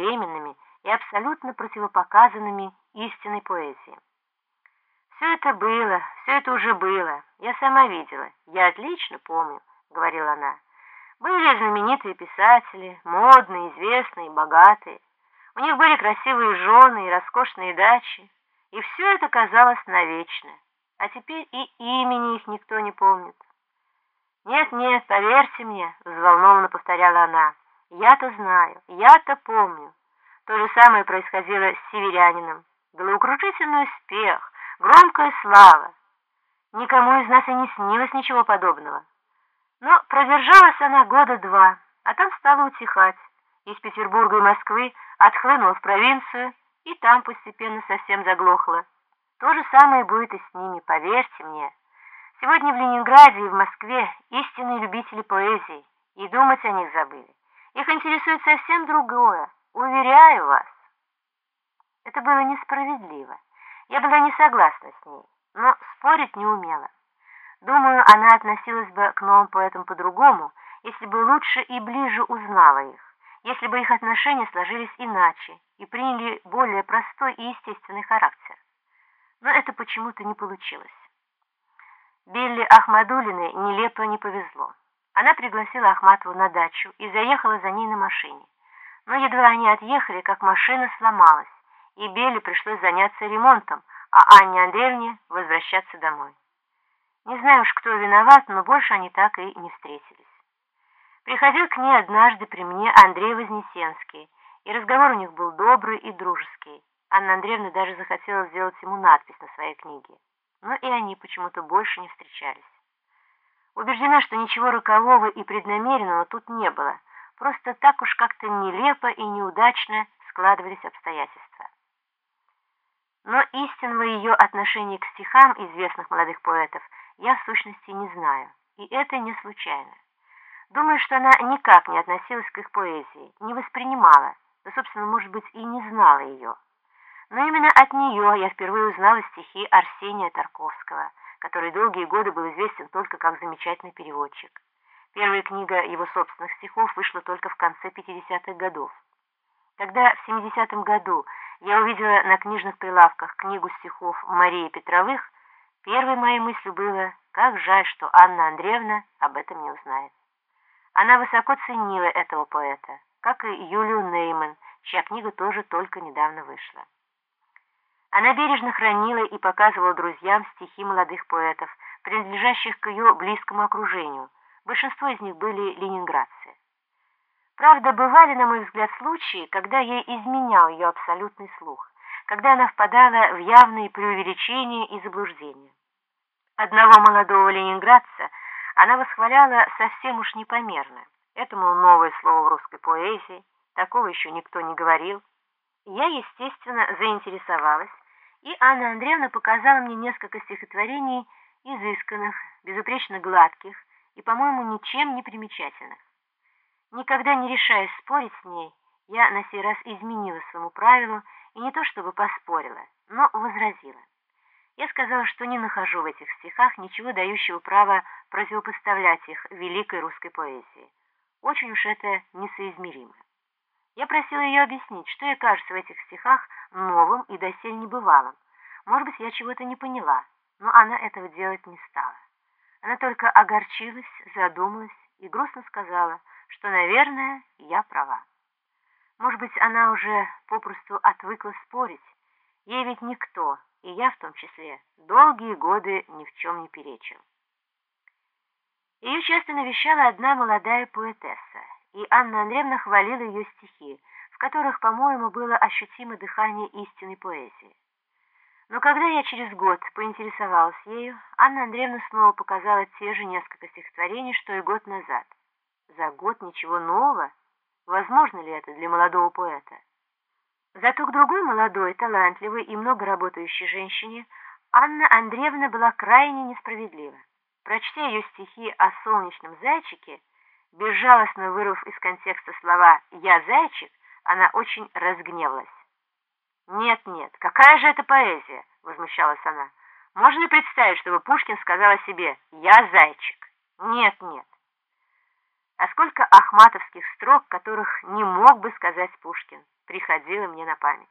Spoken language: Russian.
временными и абсолютно противопоказанными истинной поэзии. «Все это было, все это уже было, я сама видела, я отлично помню», — говорила она. «Были знаменитые писатели, модные, известные, богатые. У них были красивые жены и роскошные дачи, и все это казалось навечно. А теперь и имени их никто не помнит». «Нет-нет, поверьте мне», — взволнованно повторяла она, — «я-то знаю, я-то помню». То же самое происходило с северянином. Головокружительный успех, громкая слава. Никому из нас и не снилось ничего подобного. Но продержалась она года два, а там стала утихать. Из Петербурга и Москвы отхлынула в провинцию, и там постепенно совсем заглохла. То же самое будет и с ними, поверьте мне. Сегодня в Ленинграде и в Москве истинные любители поэзии, и думать о них забыли. Их интересует совсем другое, уверяю вас. Это было несправедливо. Я была не согласна с ней, но спорить не умела. Думаю, она относилась бы к новым поэтам по-другому, если бы лучше и ближе узнала их, если бы их отношения сложились иначе и приняли более простой и естественный характер. Но это почему-то не получилось. Билли Ахмадулиной нелепо не повезло. Она пригласила Ахматову на дачу и заехала за ней на машине. Но едва они отъехали, как машина сломалась, и Белли пришлось заняться ремонтом, а Анне Андреевне возвращаться домой. Не знаю уж, кто виноват, но больше они так и не встретились. Приходил к ней однажды при мне Андрей Вознесенский, и разговор у них был добрый и дружеский. Анна Андреевна даже захотела сделать ему надпись на своей книге. Но и они почему-то больше не встречались. Убеждена, что ничего рокового и преднамеренного тут не было, просто так уж как-то нелепо и неудачно складывались обстоятельства. Но истинного ее отношения к стихам известных молодых поэтов я в сущности не знаю, и это не случайно. Думаю, что она никак не относилась к их поэзии, не воспринимала, да, собственно, может быть, и не знала ее. Но именно от нее я впервые узнала стихи Арсения Тарковского, который долгие годы был известен только как замечательный переводчик. Первая книга его собственных стихов вышла только в конце 50-х годов. Когда в 70-м году я увидела на книжных прилавках книгу стихов Марии Петровых, первой моей мыслью было, как жаль, что Анна Андреевна об этом не узнает. Она высоко ценила этого поэта, как и Юлию Нейман, чья книга тоже только недавно вышла. Она бережно хранила и показывала друзьям стихи молодых поэтов, принадлежащих к ее близкому окружению. Большинство из них были ленинградцы. Правда, бывали, на мой взгляд, случаи, когда ей изменял ее абсолютный слух, когда она впадала в явные преувеличения и заблуждения. Одного молодого ленинградца она восхваляла совсем уж непомерно. Это, мол, новое слово в русской поэзии, такого еще никто не говорил. Я, естественно, заинтересовалась, и Анна Андреевна показала мне несколько стихотворений изысканных, безупречно гладких и, по-моему, ничем не примечательных. Никогда не решаясь спорить с ней, я на сей раз изменила своему правилу и не то чтобы поспорила, но возразила. Я сказала, что не нахожу в этих стихах ничего дающего права противопоставлять их великой русской поэзии. Очень уж это несоизмеримо. Я просила ее объяснить, что ей кажется в этих стихах новым и доселе небывалым. Может быть, я чего-то не поняла, но она этого делать не стала. Она только огорчилась, задумалась и грустно сказала, что, наверное, я права. Может быть, она уже попросту отвыкла спорить. Ей ведь никто, и я в том числе, долгие годы ни в чем не перечил. Ее часто навещала одна молодая поэтесса, и Анна Андреевна хвалила ее стихи, в которых, по-моему, было ощутимо дыхание истинной поэзии. Но когда я через год поинтересовалась ею, Анна Андреевна снова показала те же несколько стихотворений, что и год назад. За год ничего нового? Возможно ли это для молодого поэта? Зато к другой молодой, талантливой и много работающей женщине Анна Андреевна была крайне несправедлива. Прочтя ее стихи о солнечном зайчике, безжалостно вырвав из контекста слова «я зайчик», она очень разгневалась. «Нет, нет, какая же это поэзия?» — возмущалась она. «Можно представить, чтобы Пушкин сказал о себе «я зайчик»? Нет, нет». а сколько ахматовских строк, которых не мог бы сказать Пушкин, приходило мне на память.